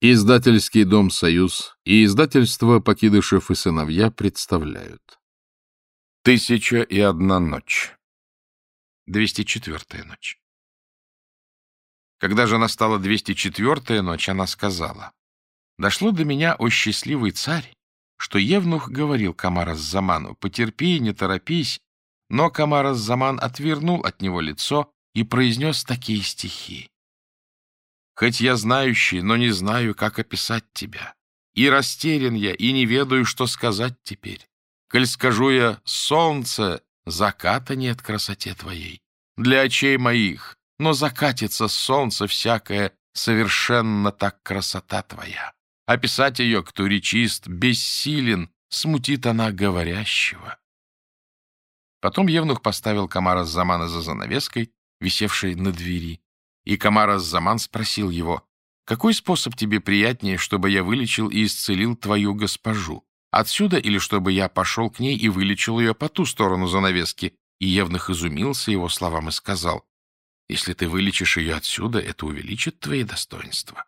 Издательский дом «Союз» и издательство «Покидышев и сыновья» представляют. «Тысяча и одна ночь». Двести четвертая ночь. Когда же настала двести четвертая ночь, она сказала, «Дошло до меня, о счастливый царь, что Евнух говорил Камарас-Заману, потерпи, не торопись, но Камарас-Заман отвернул от него лицо и произнес такие стихи. Хоть я знающий, но не знаю, как описать тебя. И растерян я, и не ведаю, что сказать теперь. Коль скажу я «Солнце», заката нет красоте твоей. Для очей моих, но закатится солнце всякое, совершенно так красота твоя. Описать ее, кто речист, бессилен, смутит она говорящего. Потом Евнух поставил комара с Замана за занавеской, висевшей на двери. И Камар Заман спросил его, «Какой способ тебе приятнее, чтобы я вылечил и исцелил твою госпожу? Отсюда или чтобы я пошел к ней и вылечил ее по ту сторону занавески?» И Евнах изумился его словам и сказал, «Если ты вылечишь ее отсюда, это увеличит твои достоинства».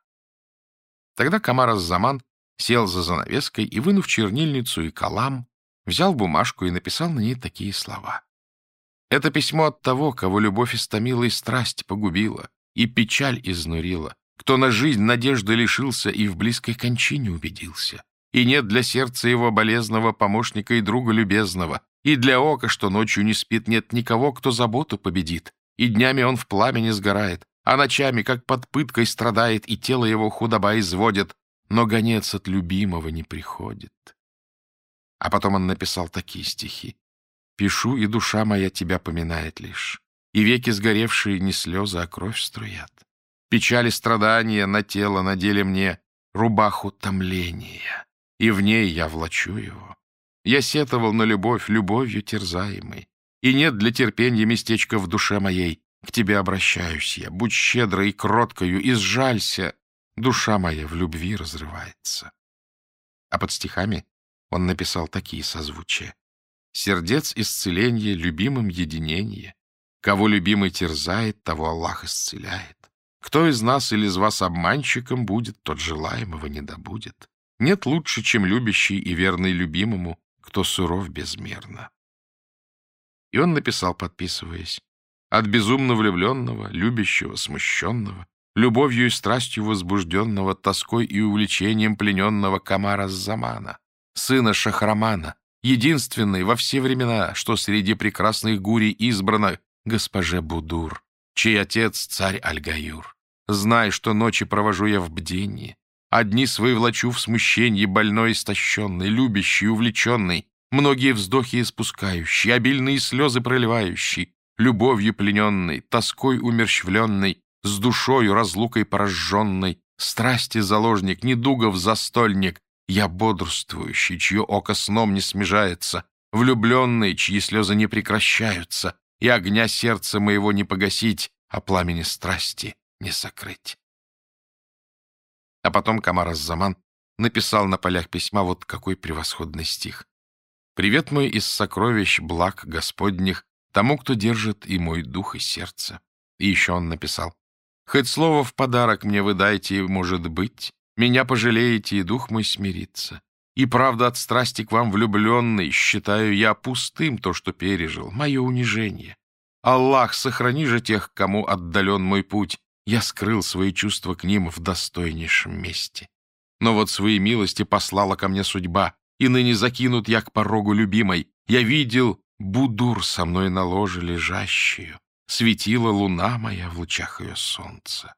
Тогда Камар Заман сел за занавеской и, вынув чернильницу и калам, взял бумажку и написал на ней такие слова. «Это письмо от того, кого любовь истомила и страсть погубила и печаль изнурила, кто на жизнь надежды лишился и в близкой кончине убедился. И нет для сердца его болезного помощника и друга любезного, и для ока, что ночью не спит, нет никого, кто заботу победит, и днями он в пламени сгорает, а ночами, как под пыткой, страдает, и тело его худоба изводит, но гонец от любимого не приходит. А потом он написал такие стихи. «Пишу, и душа моя тебя поминает лишь и веки сгоревшие не слезы, а кровь струят. Печали страдания на тело надели мне рубаху томления, и в ней я влачу его. Я сетовал на любовь, любовью терзаемый, и нет для терпения местечка в душе моей. К тебе обращаюсь я, будь щедрой и кроткою, и сжалься. Душа моя в любви разрывается. А под стихами он написал такие созвучия. «Сердец исцеление, любимым единение, Кого любимый терзает, того Аллах исцеляет. Кто из нас или из вас обманщиком будет, тот желаемого не добудет. Нет лучше, чем любящий и верный любимому, кто суров безмерно. И он написал, подписываясь, от безумно влюбленного, любящего, смущенного, любовью и страстью возбужденного, тоской и увлечением плененного Камара Замана, сына Шахрамана, единственный во все времена, что среди прекрасных гури избрано госпоже Будур, чей отец царь Альгаюр. Знай, что ночи провожу я в бдении, одни свои влачу в смущении больной, истощенный, любящий, увлеченный, многие вздохи испускающий, обильные слезы проливающий, любовью плененный, тоской умерщвленный, с душою разлукой пораженный, страсти заложник, недугов застольник, я бодрствующий, чье око сном не смежается, влюбленный, чьи слезы не прекращаются, и огня сердца моего не погасить, а пламени страсти не сокрыть. А потом Камар-Заман написал на полях письма вот какой превосходный стих. «Привет мой из сокровищ благ Господних тому, кто держит и мой дух, и сердце». И еще он написал. «Хоть слово в подарок мне вы дайте, может быть, меня пожалеете, и дух мой смирится. И правда, от страсти к вам влюбленной считаю я пустым то, что пережил, мое унижение. Аллах, сохрани же тех, кому отдален мой путь. Я скрыл свои чувства к ним в достойнейшем месте. Но вот свои милости послала ко мне судьба, и ныне закинут я к порогу любимой. Я видел Будур со мной на ложе лежащую, светила луна моя в лучах ее солнца.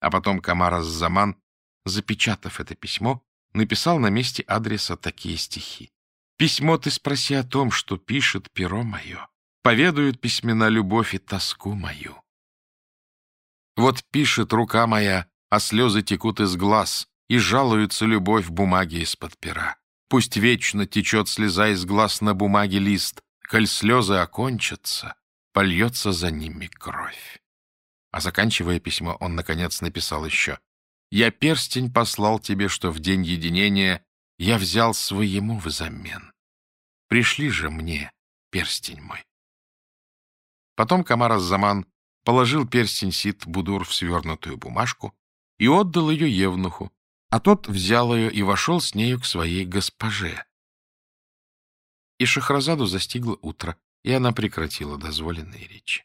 А потом Камара Заман, запечатав это письмо, написал на месте адреса такие стихи. «Письмо ты спроси о том, что пишет перо мое. Поведают письмена любовь и тоску мою. Вот пишет рука моя, а слезы текут из глаз, и жалуется любовь бумаги из-под пера. Пусть вечно течет слеза из глаз на бумаге лист, коль слезы окончатся, польется за ними кровь. А заканчивая письмо, он, наконец, написал еще я перстень послал тебе, что в день единения я взял своему взамен. Пришли же мне, перстень мой. Потом Камар Заман положил перстень Сид Будур в свернутую бумажку и отдал ее Евнуху, а тот взял ее и вошел с нею к своей госпоже. И Шахразаду застигло утро, и она прекратила дозволенные речи.